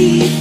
deep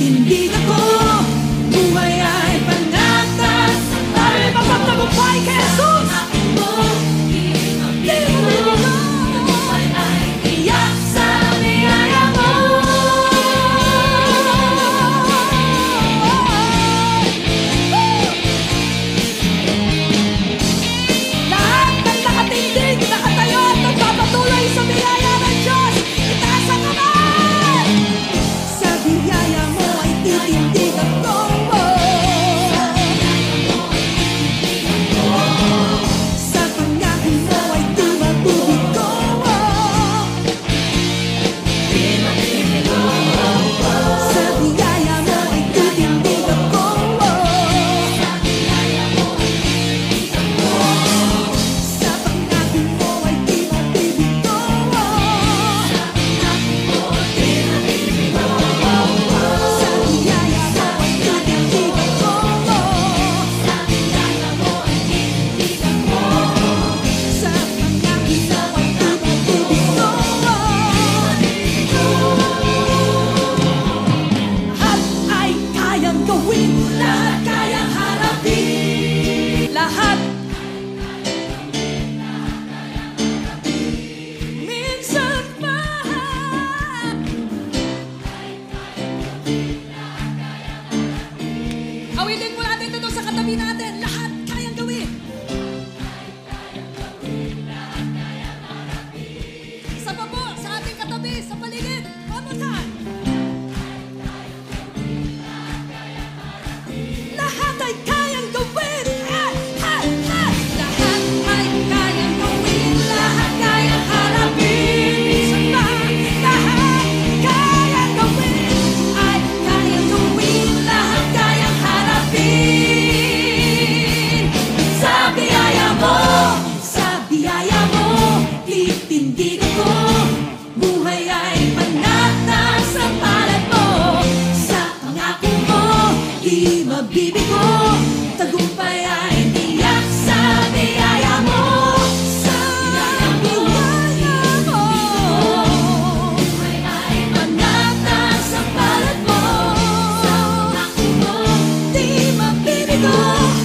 Awitin mo natin ito sa katabi natin. Lahat kayang gawin. Sa pa po, sa ating katabi, sa paligid. Vamos on! pag-ibig mo. Tagumpay ay tiyak sa biyaya mo. Sa biyaya mo. Iwanan mo Buhay ay panata sa palad mo. Sa utak mo Di mabibigo